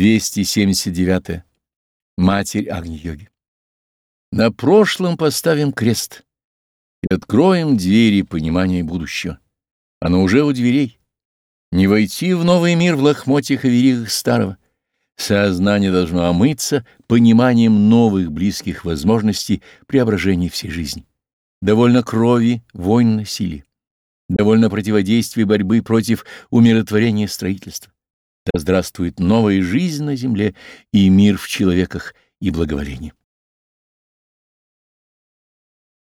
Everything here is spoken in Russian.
279. -е. Матерь Агни-йоги. На прошлом поставим крест и откроем двери понимания будущего. Оно уже у дверей. Не войти в новый мир в лохмотьях и веригах старого. Сознание должно омыться пониманием новых близких возможностей преображения всей жизни. Довольно крови, войн, насилия. Довольно противодействия борьбы против умиротворения строительства. Да здравствует новая жизнь на земле и мир в человеках и благоволение.